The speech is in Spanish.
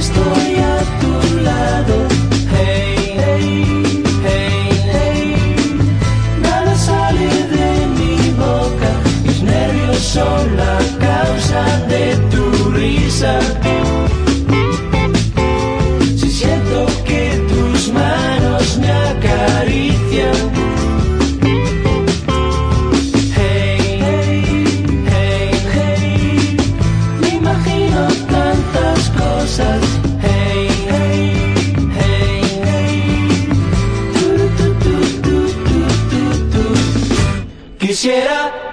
estoy a tu lado. Hey, hey, hey, hey. Nada sale de mi boca, mis nervios son la causa de tu risa. shit up.